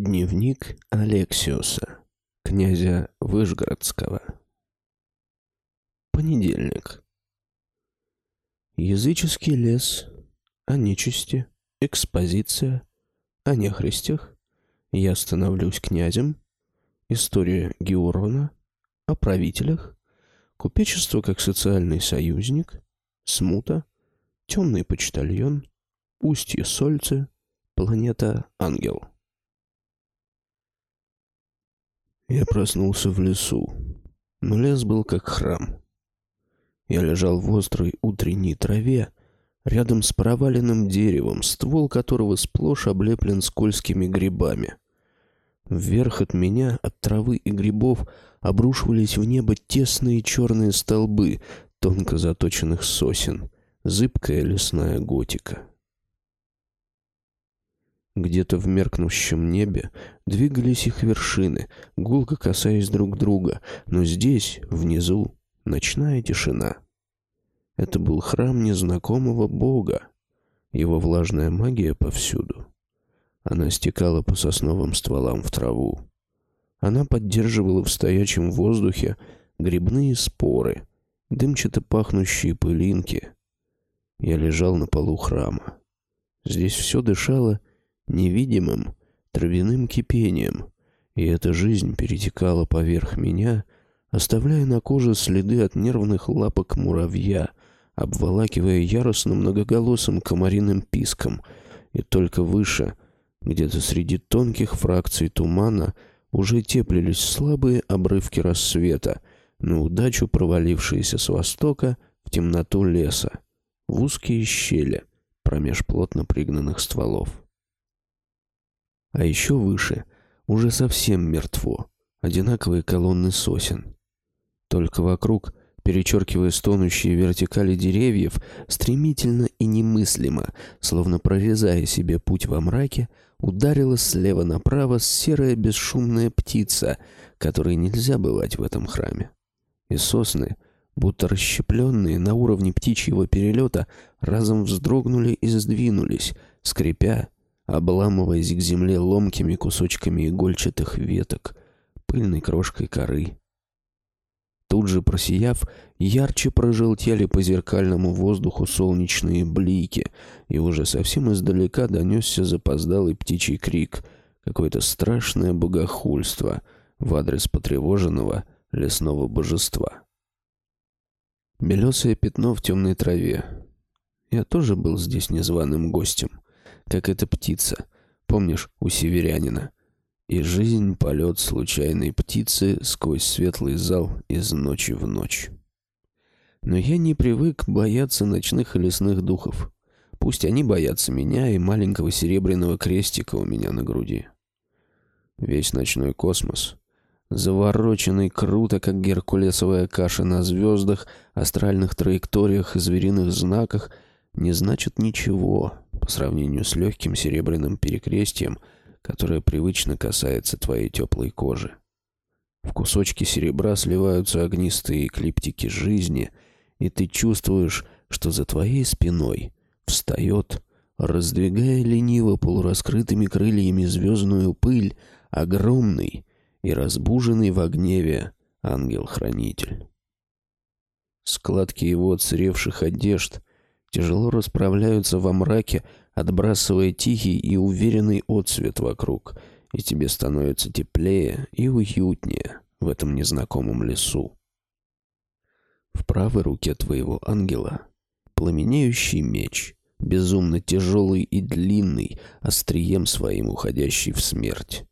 Дневник Алексиуса, князя Выжгородского. Понедельник. Языческий лес, о нечисти, экспозиция, о нехристях, я становлюсь князем, история Геурона, о правителях, купечество как социальный союзник, смута, темный почтальон, устье Сольцы, планета Ангел. Я проснулся в лесу, но лес был как храм. Я лежал в острой утренней траве, рядом с проваленным деревом, ствол которого сплошь облеплен скользкими грибами. Вверх от меня, от травы и грибов, обрушивались в небо тесные черные столбы тонко заточенных сосен, зыбкая лесная готика. Где-то в меркнущем небе двигались их вершины, гулко касаясь друг друга, но здесь, внизу, ночная тишина. Это был храм незнакомого бога. Его влажная магия повсюду. Она стекала по сосновым стволам в траву. Она поддерживала в стоячем воздухе грибные споры, дымчато пахнущие пылинки. Я лежал на полу храма. Здесь все дышало невидимым травяным кипением, и эта жизнь перетекала поверх меня, оставляя на коже следы от нервных лапок муравья, обволакивая яростно многоголосым комариным писком, и только выше, где-то среди тонких фракций тумана, уже теплились слабые обрывки рассвета, на удачу провалившиеся с востока в темноту леса, в узкие щели промеж плотно пригнанных стволов. А еще выше, уже совсем мертво, одинаковые колонны сосен. Только вокруг, перечеркивая стонущие вертикали деревьев, стремительно и немыслимо, словно прорезая себе путь во мраке, ударила слева направо серая бесшумная птица, которой нельзя бывать в этом храме. И сосны, будто расщепленные на уровне птичьего перелета, разом вздрогнули и сдвинулись, скрипя обламываясь к земле ломкими кусочками игольчатых веток, пыльной крошкой коры. Тут же просияв, ярче прожелтели по зеркальному воздуху солнечные блики, и уже совсем издалека донесся запоздалый птичий крик, какое-то страшное богохульство в адрес потревоженного лесного божества. Белесое пятно в темной траве. Я тоже был здесь незваным гостем как эта птица. Помнишь, у северянина? И жизнь — полет случайной птицы сквозь светлый зал из ночи в ночь. Но я не привык бояться ночных и лесных духов. Пусть они боятся меня и маленького серебряного крестика у меня на груди. Весь ночной космос, завороченный круто, как геркулесовая каша на звездах, астральных траекториях и звериных знаках, не значит ничего по сравнению с легким серебряным перекрестием, которое привычно касается твоей теплой кожи. В кусочки серебра сливаются огнистые эклиптики жизни, и ты чувствуешь, что за твоей спиной встает, раздвигая лениво полураскрытыми крыльями звездную пыль, огромный и разбуженный в гневе ангел-хранитель. Складки его отсыревших одежд тяжело расправляются во мраке, отбрасывая тихий и уверенный отсвет вокруг, и тебе становится теплее и уютнее в этом незнакомом лесу. В правой руке твоего ангела пламенеющий меч, безумно тяжелый и длинный, острием своим уходящий в смерть.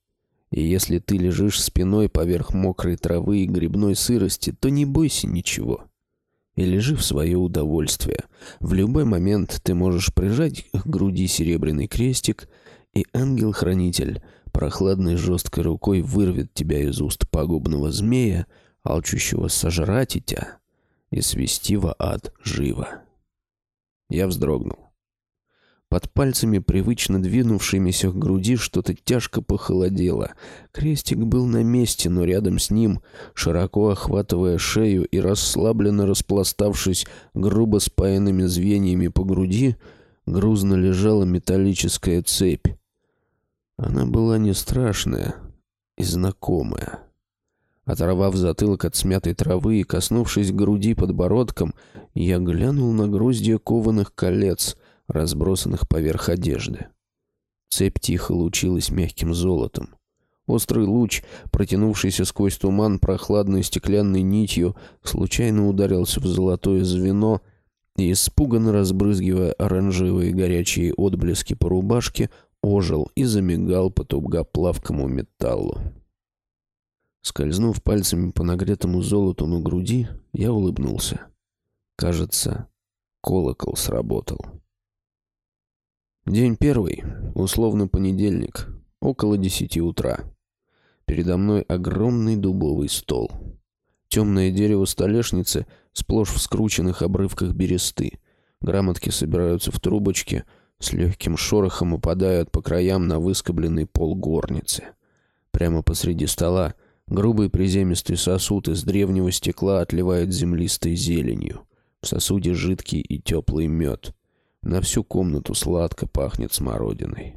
И если ты лежишь спиной поверх мокрой травы и грибной сырости, то не бойся ничего и лежи в свое удовольствие. В любой момент ты можешь прижать к груди серебряный крестик, и ангел-хранитель прохладной жесткой рукой вырвет тебя из уст пагубного змея, алчущего сожрать тебя и свести во ад живо. Я вздрогнул. Под пальцами, привычно двинувшимися к груди, что-то тяжко похолодело. Крестик был на месте, но рядом с ним, широко охватывая шею и расслабленно распластавшись грубо спаянными звеньями по груди, грузно лежала металлическая цепь. Она была не страшная и знакомая. Оторвав затылок от смятой травы и коснувшись груди подбородком, я глянул на гроздья кованых колец, разбросанных поверх одежды. Цепь тихо лучилась мягким золотом. Острый луч, протянувшийся сквозь туман прохладной стеклянной нитью, случайно ударился в золотое звено и, испуганно разбрызгивая оранжевые горячие отблески по рубашке, ожил и замигал по тугоплавкому металлу. Скользнув пальцами по нагретому золоту на груди, я улыбнулся. Кажется, колокол сработал. День первый, условно понедельник, около десяти утра. Передо мной огромный дубовый стол. Темное дерево столешницы сплошь в скрученных обрывках бересты. Грамотки собираются в трубочке, с легким шорохом упадают по краям на выскобленный пол горницы. Прямо посреди стола грубый приземистый сосуд из древнего стекла отливает землистой зеленью. В сосуде жидкий и теплый мед. На всю комнату сладко пахнет смородиной.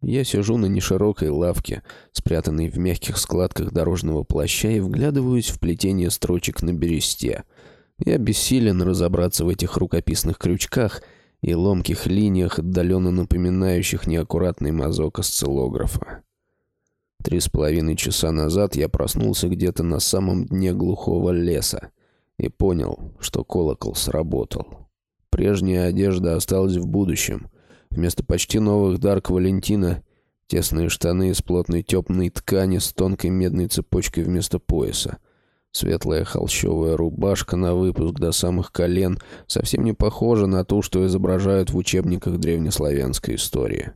Я сижу на неширокой лавке, спрятанной в мягких складках дорожного плаща, и вглядываюсь в плетение строчек на бересте. Я бессилен разобраться в этих рукописных крючках и ломких линиях, отдаленно напоминающих неаккуратный мазок осциллографа. Три с половиной часа назад я проснулся где-то на самом дне глухого леса и понял, что колокол сработал. Прежняя одежда осталась в будущем — Вместо почти новых Дарк Валентина тесные штаны из плотной темной ткани с тонкой медной цепочкой вместо пояса. Светлая холщовая рубашка на выпуск до самых колен совсем не похожа на ту, что изображают в учебниках древнеславянской истории.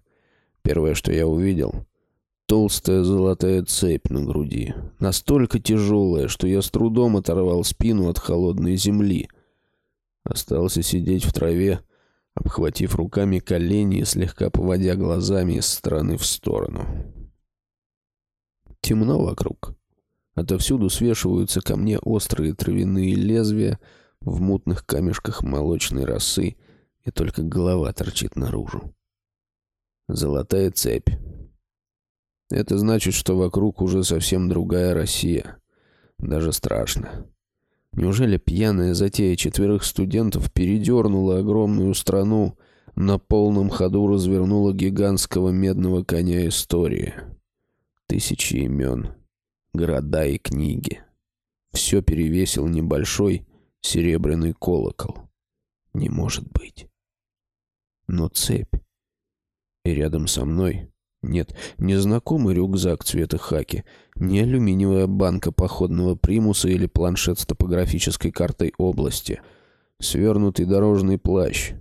Первое, что я увидел — толстая золотая цепь на груди. Настолько тяжелая, что я с трудом оторвал спину от холодной земли. Остался сидеть в траве, обхватив руками колени и слегка поводя глазами из стороны в сторону. Темно вокруг. Отовсюду свешиваются ко мне острые травяные лезвия в мутных камешках молочной росы, и только голова торчит наружу. Золотая цепь. Это значит, что вокруг уже совсем другая Россия. Даже страшно. Неужели пьяная затея четверых студентов передернула огромную страну, на полном ходу развернула гигантского медного коня истории? Тысячи имен, города и книги. Все перевесил небольшой серебряный колокол. Не может быть. Но цепь. И рядом со мной нет, не знакомый рюкзак цвета хаки, не алюминиевая банка походного примуса или планшет с топографической картой области, свернутый дорожный плащ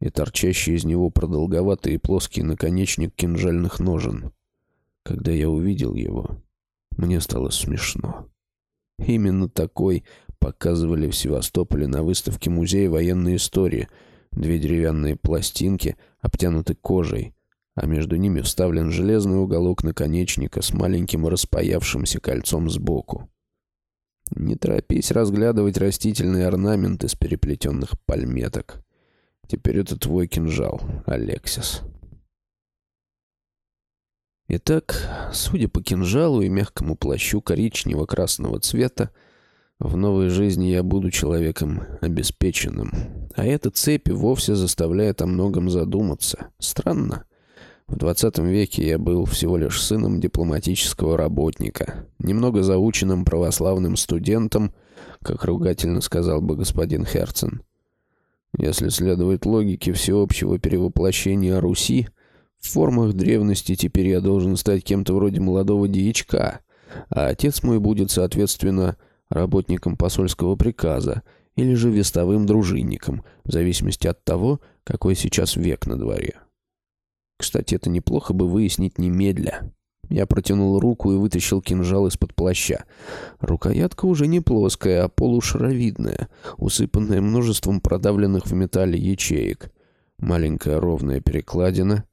и торчащий из него продолговатый и плоский наконечник кинжальных ножен. Когда я увидел его, мне стало смешно. Именно такой показывали в Севастополе на выставке Музея военной истории. Две деревянные пластинки, обтянуты кожей, а между ними вставлен железный уголок наконечника с маленьким распаявшимся кольцом сбоку. Не торопись разглядывать растительные орнаменты с переплетенных пальметок. Теперь это твой кинжал, Алексис. Итак, судя по кинжалу и мягкому плащу коричнево-красного цвета, в новой жизни я буду человеком обеспеченным. А эта цепь вовсе заставляет о многом задуматься. Странно. В 20 веке я был всего лишь сыном дипломатического работника, немного заученным православным студентом, как ругательно сказал бы господин Херцен. Если следовать логике всеобщего перевоплощения Руси, в формах древности теперь я должен стать кем-то вроде молодого дьячка, а отец мой будет, соответственно, работником посольского приказа или же вестовым дружинником, в зависимости от того, какой сейчас век на дворе. Кстати, это неплохо бы выяснить немедля. Я протянул руку и вытащил кинжал из-под плаща. Рукоятка уже не плоская, а полушаровидная, усыпанная множеством продавленных в металле ячеек. Маленькая ровная перекладина,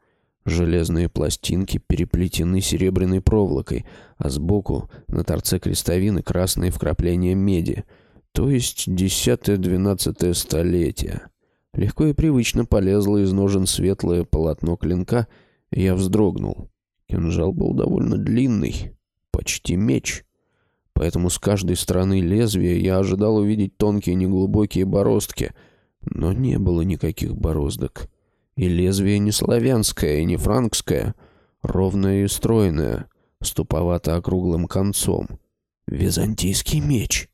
железные пластинки переплетены серебряной проволокой, а сбоку на торце крестовины красные вкрапления меди, то есть десятое-двенадцатое столетие. Легко и привычно полезло из ножен светлое полотно клинка Я вздрогнул. Кинжал был довольно длинный, почти меч. Поэтому с каждой стороны лезвия я ожидал увидеть тонкие неглубокие бороздки, но не было никаких бороздок. И лезвие не славянское, и не франкское, ровное и стройное, с туповато-округлым концом. Византийский меч.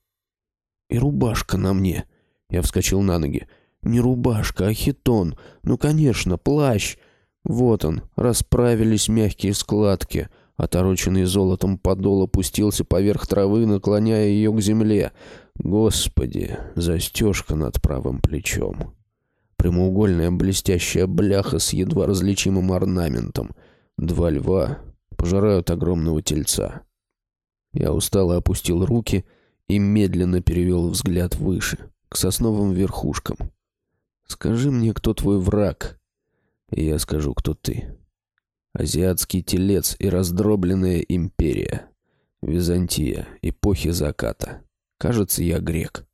И рубашка на мне. Я вскочил на ноги. Не рубашка, а хитон. Ну, конечно, плащ. Вот он, расправились мягкие складки. Отороченный золотом подол опустился поверх травы, наклоняя ее к земле. Господи, застежка над правым плечом. Прямоугольная блестящая бляха с едва различимым орнаментом. Два льва пожирают огромного тельца. Я устало опустил руки и медленно перевел взгляд выше, к сосновым верхушкам. «Скажи мне, кто твой враг?» И я скажу, кто ты. Азиатский телец и раздробленная империя. Византия, эпохи заката. Кажется, я грек.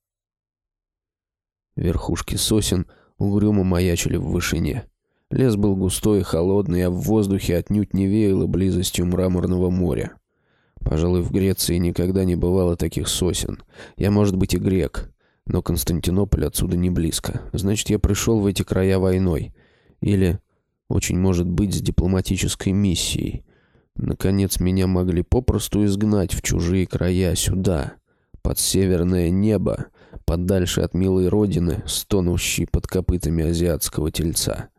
Верхушки сосен угрюмо маячили в вышине. Лес был густой и холодный, а в воздухе отнюдь не веяло близостью мраморного моря. Пожалуй, в Греции никогда не бывало таких сосен. Я, может быть, и грек, но Константинополь отсюда не близко. Значит, я пришел в эти края войной. Или очень может быть с дипломатической миссией. Наконец, меня могли попросту изгнать в чужие края сюда, под северное небо, подальше от милой родины, стонущей под копытами азиатского тельца.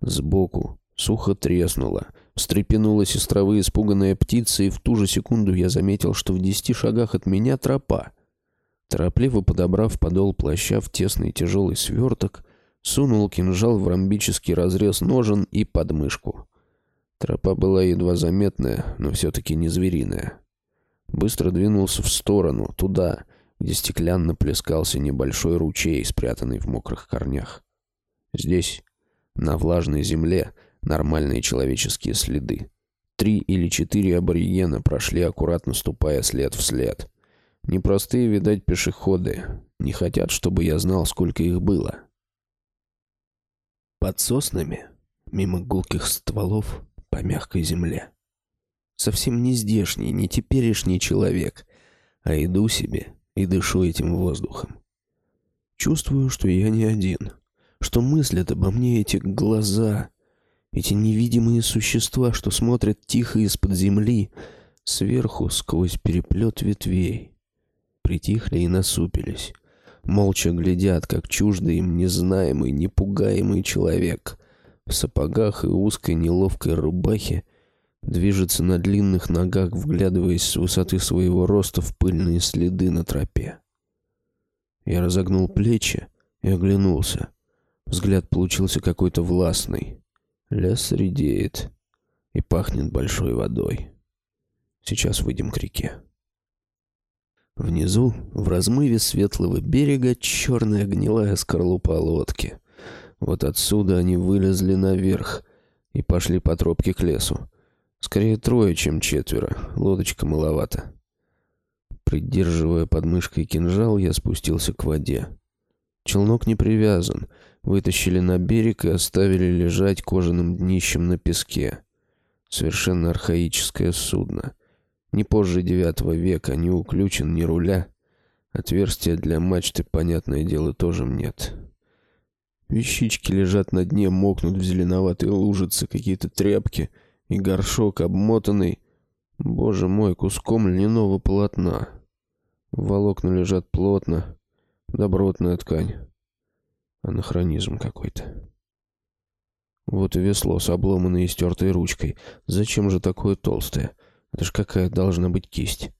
Сбоку сухо треснуло, встрепенулась из испуганная птица, и в ту же секунду я заметил, что в десяти шагах от меня тропа. Торопливо подобрав подол плаща в тесный тяжелый сверток, Сунул кинжал в ромбический разрез ножен и подмышку. Тропа была едва заметная, но все-таки не звериная. Быстро двинулся в сторону, туда, где стеклянно плескался небольшой ручей, спрятанный в мокрых корнях. Здесь, на влажной земле, нормальные человеческие следы. Три или четыре аборигена прошли, аккуратно ступая след в след. Непростые, видать, пешеходы. Не хотят, чтобы я знал, сколько их было. Под соснами, мимо гулких стволов, по мягкой земле. Совсем не здешний, не теперешний человек, а иду себе и дышу этим воздухом. Чувствую, что я не один, что мыслят обо мне эти глаза, эти невидимые существа, что смотрят тихо из-под земли, сверху сквозь переплет ветвей. Притихли и насупились, молча глядят, как чуждый им незнаемый, непугаемый человек в сапогах и узкой неловкой рубахе движется на длинных ногах, вглядываясь с высоты своего роста в пыльные следы на тропе. Я разогнул плечи и оглянулся. Взгляд получился какой-то властный. Лес редеет и пахнет большой водой. Сейчас выйдем к реке. Внизу, в размыве светлого берега, черная гнилая скорлупа лодки. Вот отсюда они вылезли наверх и пошли по тропке к лесу. Скорее трое, чем четверо. Лодочка маловато. Придерживая подмышкой кинжал, я спустился к воде. Челнок не привязан. Вытащили на берег и оставили лежать кожаным днищем на песке. Совершенно архаическое судно — не позже девятого века, ни уключен, ни руля. Отверстия для мачты, понятное дело, тоже нет. Вещички лежат на дне, мокнут в зеленоватой лужице, какие-то тряпки и горшок, обмотанный, боже мой, куском льняного полотна. Волокна лежат плотно, добротная ткань. Анахронизм какой-то. Вот и весло с обломанной и стертой ручкой. Зачем же такое толстое? Это ж какая должна быть кисть.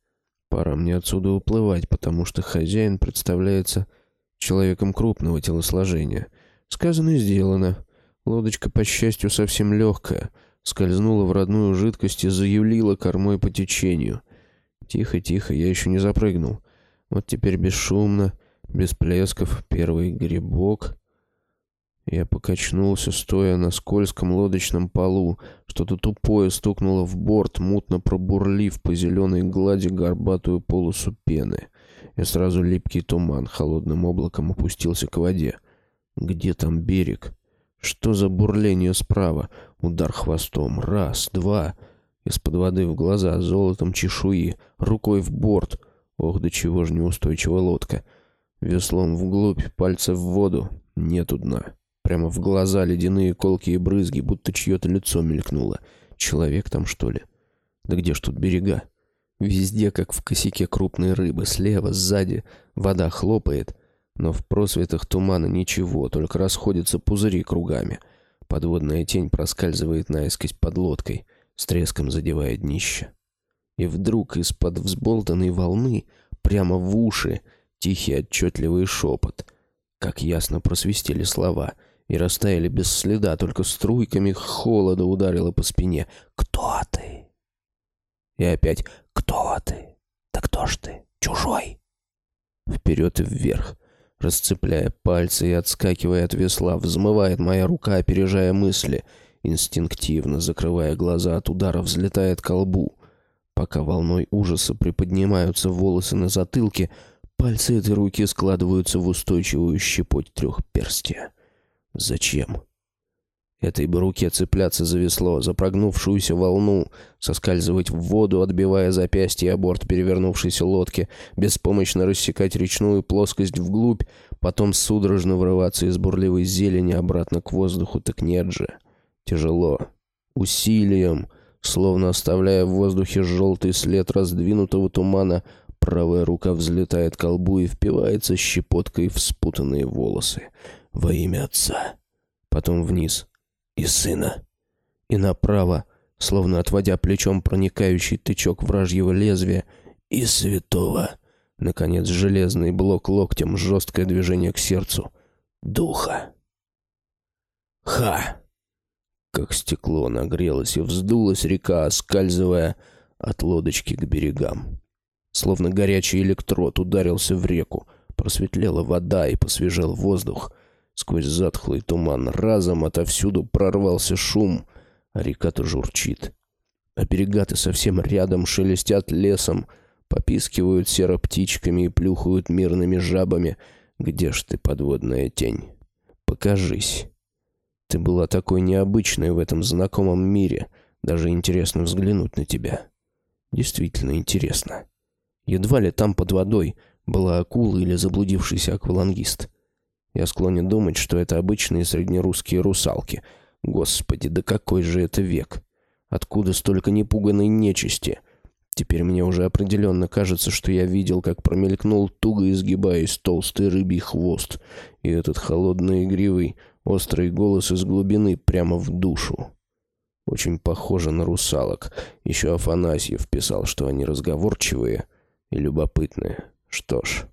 Пора мне отсюда уплывать, потому что хозяин представляется человеком крупного телосложения. Сказано и сделано. Лодочка, по счастью, совсем легкая. Скользнула в родную жидкость и заюлила кормой по течению. Тихо, тихо, я еще не запрыгнул. Вот теперь бесшумно, без плесков, первый грибок. Я покачнулся, стоя на скользком лодочном полу. Что-то тупое стукнуло в борт, мутно пробурлив по зеленой глади горбатую полосу пены. И сразу липкий туман холодным облаком опустился к воде. Где там берег? Что за бурление справа? Удар хвостом. Раз, два. Из-под воды в глаза, золотом чешуи. Рукой в борт. Ох, до чего же неустойчива лодка. Веслом вглубь, пальцы в воду. Нету дна. Прямо в глаза ледяные колкие брызги, будто чье-то лицо мелькнуло. Человек там, что ли? Да где ж тут берега? Везде, как в косяке крупной рыбы, слева, сзади, вода хлопает, но в просветах тумана ничего, только расходятся пузыри кругами. Подводная тень проскальзывает наискось под лодкой, с треском задевая днище. И вдруг из-под взболтанной волны, прямо в уши, тихий отчетливый шепот. Как ясно просвистели слова и растаяли без следа, только струйками холода ударило по спине. «Кто ты?» И опять «Кто ты? Да кто ж ты? Чужой?» Вперед и вверх, расцепляя пальцы и отскакивая от весла, взмывает моя рука, опережая мысли. Инстинктивно, закрывая глаза от удара, взлетает к лбу. Пока волной ужаса приподнимаются волосы на затылке, пальцы этой руки складываются в устойчивую щепоть трехперстия. Зачем? Этой бы руке цепляться за весло, за прогнувшуюся волну, соскальзывать в воду, отбивая запястье о борт перевернувшейся лодки, беспомощно рассекать речную плоскость вглубь, потом судорожно врываться из бурливой зелени обратно к воздуху, так нет же. Тяжело. Усилием, словно оставляя в воздухе желтый след раздвинутого тумана, правая рука взлетает к колбу и впивается щепоткой в спутанные волосы. Во имя отца. Потом вниз, и сына. И направо, словно отводя плечом проникающий тычок вражьего лезвия, и святого. Наконец, железный блок локтем, жесткое движение к сердцу. Духа. Ха! Как стекло нагрелось и вздулась река, оскальзывая от лодочки к берегам. Словно горячий электрод ударился в реку, просветлела вода и посвежел воздух — Сквозь затхлый туман разом отовсюду прорвался шум, а река-то журчит. А берега-то совсем рядом шелестят лесом, попискивают серо-птичками и плюхают мирными жабами. Где ж ты, подводная тень? Покажись. Ты была такой необычной в этом знакомом мире. Даже интересно взглянуть на тебя. Действительно интересно. Едва ли там под водой была акула или заблудившийся аквалангист. Я склонен думать, что это обычные среднерусские русалки. Господи, да какой же это век! Откуда столько непуганной нечисти? Теперь мне уже определенно кажется, что я видел, как промелькнул, туго изгибаясь, толстый рыбий хвост, и этот холодный игривый, острый голос из глубины прямо в душу. Очень похоже на русалок. Еще Афанасьев писал, что они разговорчивые и любопытные. Что ж...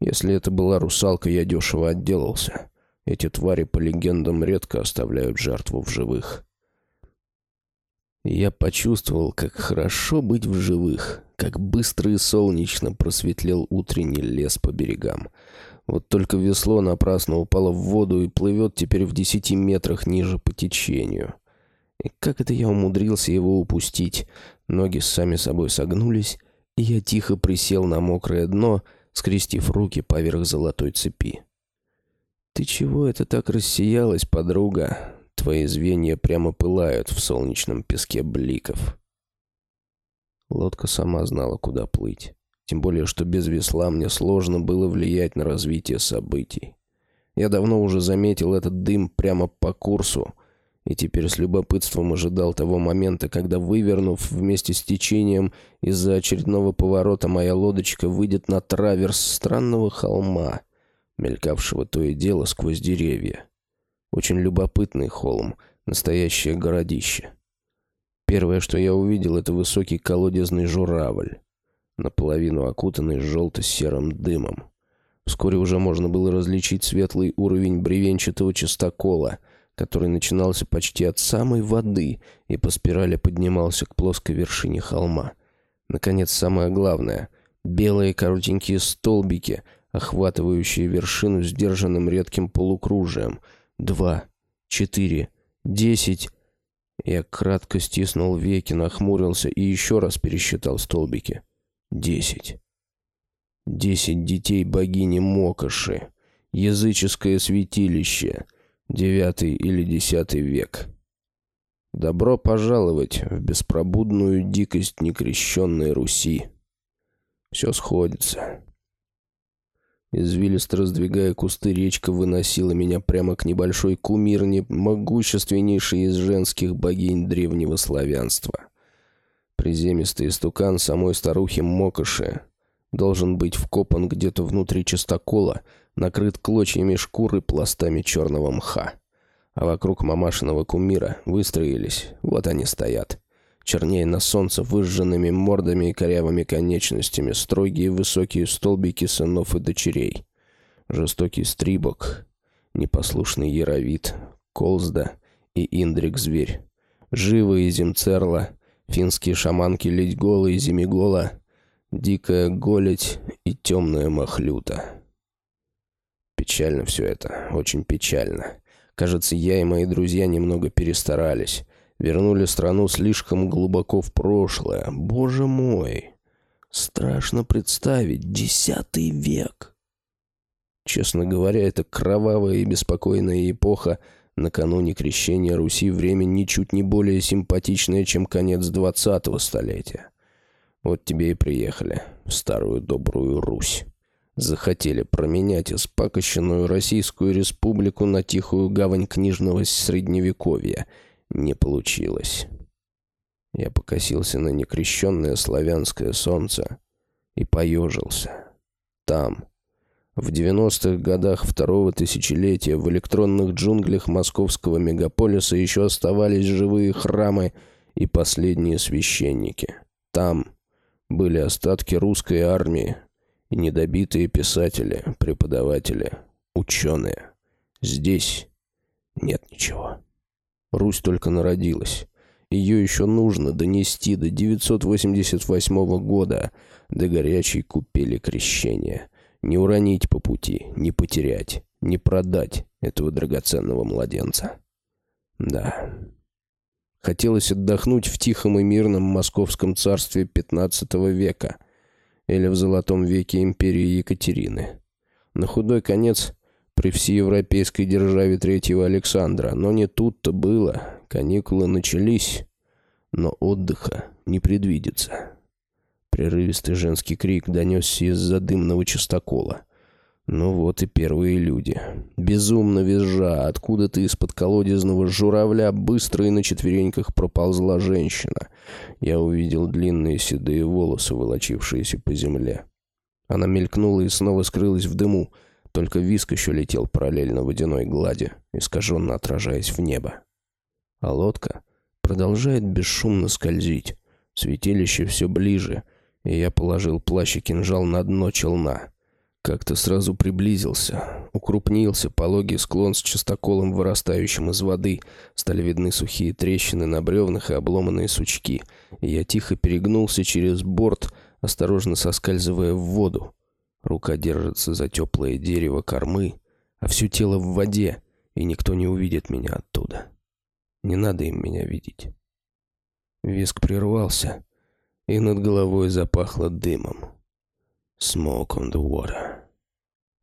Если это была русалка, я дешево отделался. Эти твари, по легендам, редко оставляют жертву в живых. Я почувствовал, как хорошо быть в живых, как быстро и солнечно просветлел утренний лес по берегам. Вот только весло напрасно упало в воду и плывет теперь в десяти метрах ниже по течению. И как это я умудрился его упустить? Ноги сами собой согнулись, и я тихо присел на мокрое дно — скрестив руки поверх золотой цепи. «Ты чего это так рассиялась, подруга? Твои звенья прямо пылают в солнечном песке бликов». Лодка сама знала, куда плыть. Тем более, что без весла мне сложно было влиять на развитие событий. Я давно уже заметил этот дым прямо по курсу, и теперь с любопытством ожидал того момента, когда, вывернув вместе с течением, из-за очередного поворота моя лодочка выйдет на траверс странного холма, мелькавшего то и дело сквозь деревья. Очень любопытный холм, настоящее городище. Первое, что я увидел, это высокий колодезный журавль, наполовину окутанный желто-серым дымом. Вскоре уже можно было различить светлый уровень бревенчатого частокола — который начинался почти от самой воды и по спирали поднимался к плоской вершине холма. Наконец, самое главное — белые коротенькие столбики, охватывающие вершину сдержанным редким полукружием. Два, четыре, десять... Я кратко стиснул веки, нахмурился и еще раз пересчитал столбики. Десять. Десять детей богини Мокоши. Языческое святилище — Девятый или десятый век. Добро пожаловать в беспробудную дикость некрещенной Руси. Все сходится. Извилисто раздвигая кусты, речка выносила меня прямо к небольшой кумирне, могущественнейшей из женских богинь древнего славянства. Приземистый истукан самой старухи Мокоши должен быть вкопан где-то внутри частокола, накрыт клочьями шкуры пластами черного мха. А вокруг мамашиного кумира выстроились, вот они стоят, чернее на солнце выжженными мордами и корявыми конечностями, строгие высокие столбики сынов и дочерей. Жестокий стрибок, непослушный яровит, колзда и индрик-зверь. Жива и земцерла, финские шаманки Ледьгола и Зимигола, дикая голедь и темная махлюта. Печально все это, очень печально. Кажется, я и мои друзья немного перестарались. Вернули страну слишком глубоко в прошлое. Боже мой! Страшно представить. Десятый век. Честно говоря, эта кровавая и беспокойная эпоха накануне крещения Руси время ничуть не более симпатичное, чем конец двадцатого столетия. Вот тебе и приехали в старую добрую Русь. Захотели променять испакощенную Российскую Республику на тихую гавань книжного Средневековья — не получилось. Я покосился на некрещенное славянское солнце и поежился. Там, в 90-х годах второго тысячелетия, в электронных джунглях московского мегаполиса еще оставались живые храмы и последние священники. Там были остатки русской армии недобитые писатели, преподаватели, ученые. Здесь нет ничего. Русь только народилась. Ее еще нужно донести до 988 года, до горячей купели крещения. Не уронить по пути, не потерять, не продать этого драгоценного младенца. Да. Хотелось отдохнуть в тихом и мирном московском царстве XV века или в золотом веке империи Екатерины. На худой конец при всеевропейской державе третьего Александра. Но не тут-то было. Каникулы начались, но отдыха не предвидится. Прерывистый женский крик донесся из-за дымного частокола. Ну вот и первые люди. Безумно визжа, откуда-то из-под колодезного журавля быстро и на четвереньках проползла женщина. Я увидел длинные седые волосы, волочившиеся по земле. Она мелькнула и снова скрылась в дыму. Только виск еще летел параллельно водяной глади, искаженно отражаясь в небо. А лодка продолжает бесшумно скользить. Святилище все ближе, и я положил плащ и кинжал на дно челна. Как-то сразу приблизился, укрупнился пологий склон с частоколом, вырастающим из воды. Стали видны сухие трещины на бревнах и обломанные сучки. Я тихо перегнулся через борт, осторожно соскальзывая в воду. Рука держится за теплое дерево кормы, а все тело в воде, и никто не увидит меня оттуда. Не надо им меня видеть. Виск прервался, и над головой запахло дымом. Smoke on the water.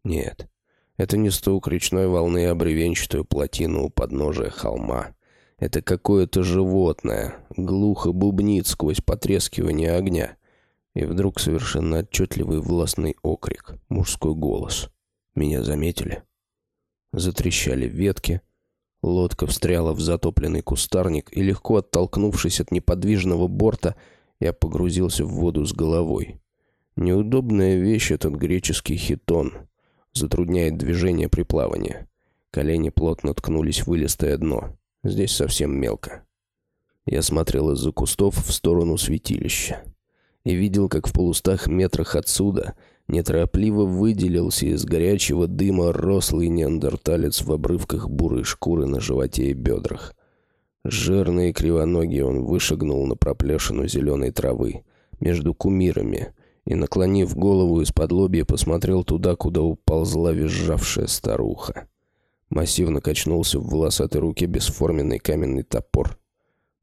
Нет, это не стук речной волны о бревенчатую плотину у подножия холма. Это какое-то животное, глухо бубнит сквозь потрескивание огня. И вдруг совершенно отчетливый властный окрик, мужской голос. Меня заметили. Затрещали ветки. Лодка встряла в затопленный кустарник, и легко оттолкнувшись от неподвижного борта, я погрузился в воду с головой. Неудобная вещь этот греческий хитон. Затрудняет движение при плавании. Колени плотно ткнулись в вылистое дно. Здесь совсем мелко. Я смотрел из-за кустов в сторону святилища и видел, как в полустах метрах отсюда неторопливо выделился из горячего дыма рослый неандерталец в обрывках бурой шкуры на животе и бедрах. Жирный и кривоногий он вышагнул на проплешину зеленой травы между кумирами и, наклонив голову из-под лобья, посмотрел туда, куда уползла визжавшая старуха. Массивно качнулся в волосатой руке бесформенный каменный топор.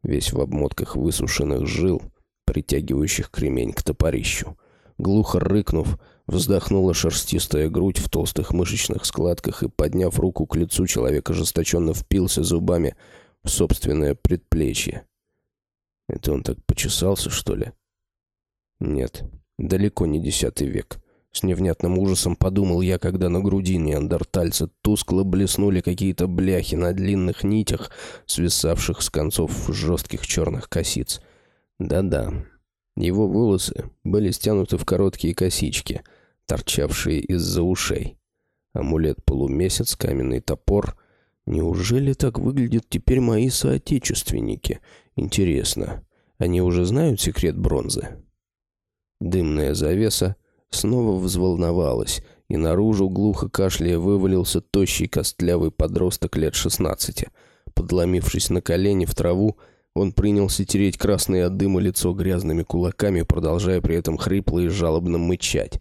Весь в обмотках высушенных жил — притягивающих кремень к топорищу. Глухо рыкнув, вздохнула шерстистая грудь в толстых мышечных складках и, подняв руку к лицу, человек ожесточенно впился зубами в собственное предплечье. Это он так почесался, что ли? Нет, далеко не десятый век. С невнятным ужасом подумал я, когда на груди неандертальца тускло блеснули какие-то бляхи на длинных нитях, свисавших с концов жестких черных косиц. Да-да, его волосы были стянуты в короткие косички, торчавшие из-за ушей. Амулет-полумесяц, каменный топор. Неужели так выглядят теперь мои соотечественники? Интересно, они уже знают секрет бронзы? Дымная завеса снова взволновалась, и наружу, глухо кашляя, вывалился тощий костлявый подросток лет шестнадцати. Подломившись на колени в траву, он принялся тереть красное от дыма лицо грязными кулаками, продолжая при этом хрипло и жалобно мычать.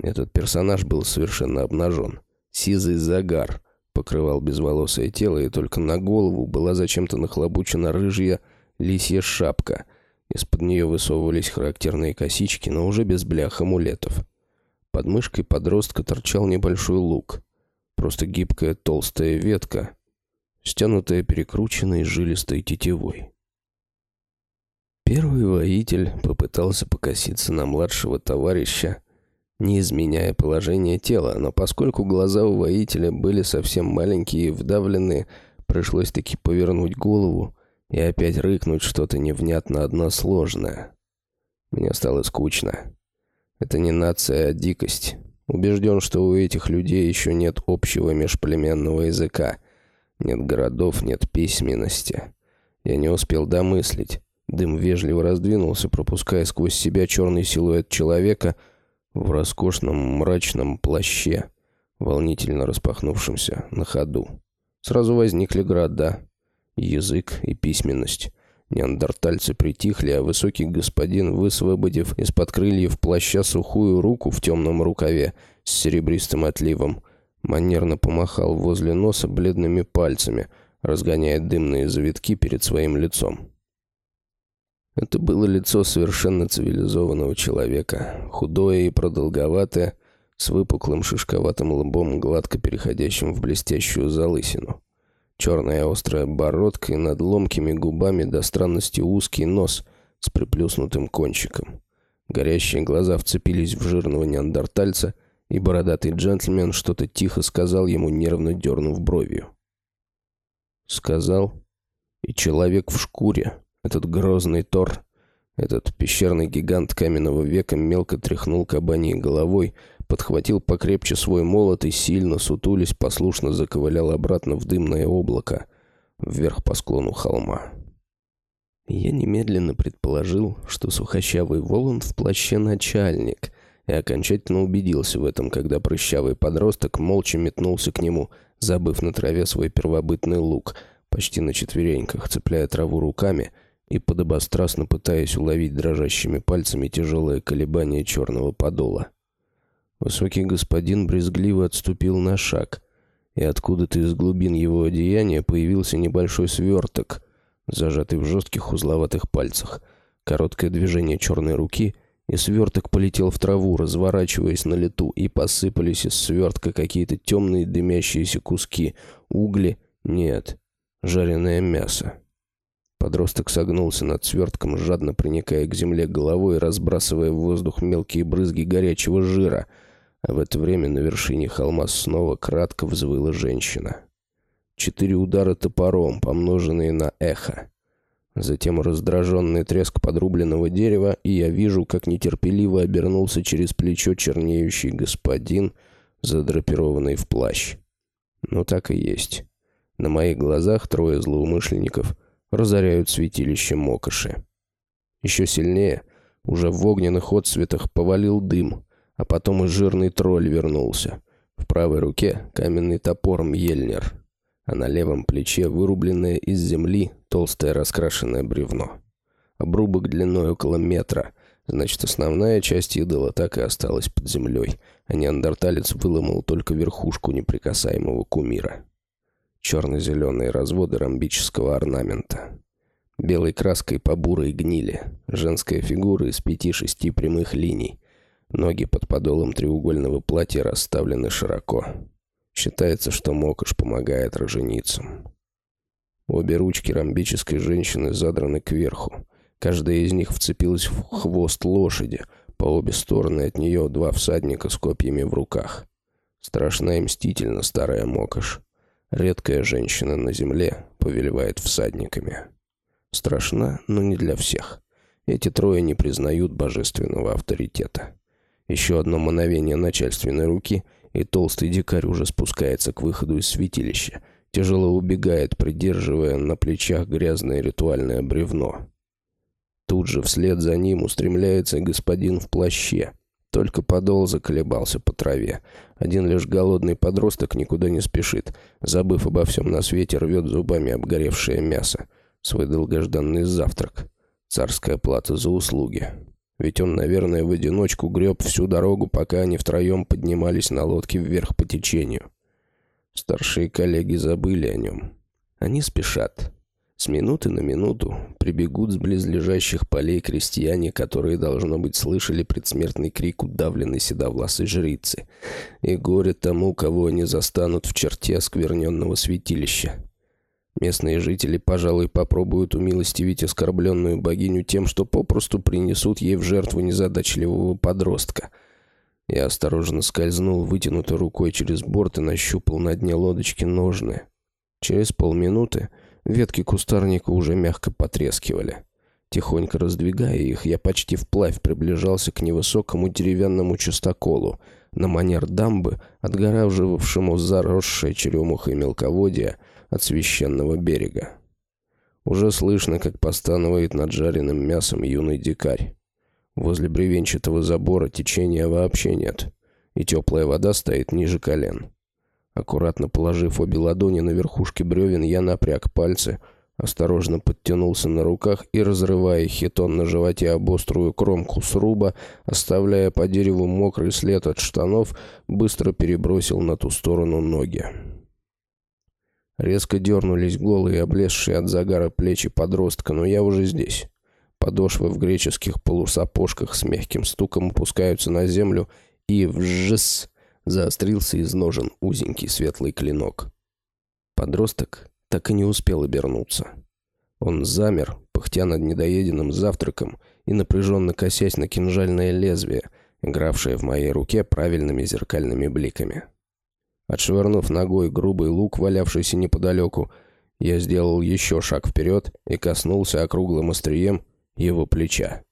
Этот персонаж был совершенно обнажен. Сизый загар покрывал безволосое тело, и только на голову была зачем-то нахлобучена рыжья лисья шапка. Из-под нее высовывались характерные косички, но уже без блях амулетов. Под мышкой подростка торчал небольшой лук. Просто гибкая толстая ветка, стянутая перекрученной жилистой тетивой. Первый воитель попытался покоситься на младшего товарища, не изменяя положение тела, но поскольку глаза у воителя были совсем маленькие и вдавленные, пришлось таки повернуть голову и опять рыкнуть что-то невнятно односложное. Мне стало скучно. Это не нация, а дикость. Убежден, что у этих людей еще нет общего межплеменного языка — нет городов, нет письменности. Я не успел домыслить. Дым вежливо раздвинулся, пропуская сквозь себя черный силуэт человека в роскошном мрачном плаще, волнительно распахнувшемся на ходу. Сразу возникли города, язык и письменность. Неандертальцы притихли, а высокий господин, высвободив из-под крыльев плаща сухую руку в темном рукаве с серебристым отливом, манерно помахал возле носа бледными пальцами, разгоняя дымные завитки перед своим лицом. Это было лицо совершенно цивилизованного человека, худое и продолговатое, с выпуклым шишковатым лбом, гладко переходящим в блестящую залысину. Черная острая бородка и над ломкими губами до странности узкий нос с приплюснутым кончиком. Горящие глаза вцепились в жирного неандертальца, и бородатый джентльмен что-то тихо сказал ему, нервно дернув бровью. Сказал, и человек в шкуре, этот грозный Тор, этот пещерный гигант каменного века мелко тряхнул кабаньей головой, подхватил покрепче свой молот и сильно, сутулись, послушно заковылял обратно в дымное облако, вверх по склону холма. Я немедленно предположил, что сухощавый Воланд в плаще начальник, и окончательно убедился в этом, когда прыщавый подросток молча метнулся к нему, забыв на траве свой первобытный лук, почти на четвереньках, цепляя траву руками и подобострастно пытаясь уловить дрожащими пальцами тяжелое колебание черного подола. Высокий господин брезгливо отступил на шаг, и откуда-то из глубин его одеяния появился небольшой сверток, зажатый в жестких узловатых пальцах. Короткое движение черной руки — и сверток полетел в траву, разворачиваясь на лету, и посыпались из свертка какие-то темные дымящиеся куски. Угли? Нет. Жареное мясо. Подросток согнулся над свертком, жадно проникая к земле головой, разбрасывая в воздух мелкие брызги горячего жира. А в это время на вершине холма снова кратко взвыла женщина. Четыре удара топором, помноженные на эхо. Затем раздраженный треск подрубленного дерева, и я вижу, как нетерпеливо обернулся через плечо чернеющий господин, задрапированный в плащ. Ну так и есть. На моих глазах трое злоумышленников разоряют святилище Мокоши. Еще сильнее, уже в огненных отсветах повалил дым, а потом и жирный тролль вернулся. В правой руке каменный топор Мьельнер а на левом плече вырубленное из земли толстое раскрашенное бревно. Обрубок длиной около метра, значит, основная часть идола так и осталась под землей, а неандерталец выломал только верхушку неприкасаемого кумира. Черно-зеленые разводы ромбического орнамента. Белой краской по бурой гнили, женская фигура из пяти-шести прямых линий, Ноги под подолом треугольного платья расставлены широко. Считается, что мокош помогает роженицам. Обе ручки ромбической женщины задраны кверху. Каждая из них вцепилась в хвост лошади. По обе стороны от нее два всадника с копьями в руках. Страшна и мстительна старая мокош. Редкая женщина на земле повелевает всадниками. Страшна, но не для всех. Эти трое не признают божественного авторитета. Еще одно мановение начальственной руки, и толстый дикарь уже спускается к выходу из святилища. Тяжело убегает, придерживая на плечах грязное ритуальное бревно. Тут же вслед за ним устремляется господин в плаще. Только подол заколебался по траве. Один лишь голодный подросток никуда не спешит. Забыв обо всем на свете, рвет зубами обгоревшее мясо. Свой долгожданный завтрак. Царская плата за услуги. Ведь он, наверное, в одиночку греб всю дорогу, пока они втроем поднимались на лодке вверх по течению. Старшие коллеги забыли о нем. Они спешат. С минуты на минуту прибегут с близлежащих полей крестьяне, которые, должно быть, слышали предсмертный крик удавленной седовласой жрицы. И горе тому, кого они застанут в черте оскверненного святилища. Местные жители, пожалуй, попробуют умилостивить оскорбленную богиню тем, что попросту принесут ей в жертву незадачливого подростка. Я осторожно скользнул вытянутой рукой через борт и нащупал на дне лодочки ножны. Через полминуты ветки кустарника уже мягко потрескивали. Тихонько раздвигая их, я почти вплавь приближался к невысокому деревянному частоколу, на манер дамбы, отгораживавшему заросшее черемухой мелководье, от священного берега. Уже слышно, как постанывает над жареным мясом юный дикарь. Возле бревенчатого забора течения вообще нет, и теплая вода стоит ниже колен. Аккуратно положив обе ладони на верхушке бревен, я напряг пальцы, осторожно подтянулся на руках и, разрывая хитон на животе об острую кромку сруба, оставляя по дереву мокрый след от штанов, быстро перебросил на ту сторону ноги. Резко дернулись голые, облезшие от загара плечи подростка, но я уже здесь. Подошвы в греческих полусапожках с мягким стуком опускаются на землю, и вжс заострился из ножен узенький светлый клинок. Подросток так и не успел обернуться. Он замер, пыхтя над недоеденным завтраком и напряженно косясь на кинжальное лезвие, игравшее в моей руке правильными зеркальными бликами. Отшвырнув ногой грубый лук, валявшийся неподалеку, я сделал еще шаг вперед и коснулся округлым острием его плеча.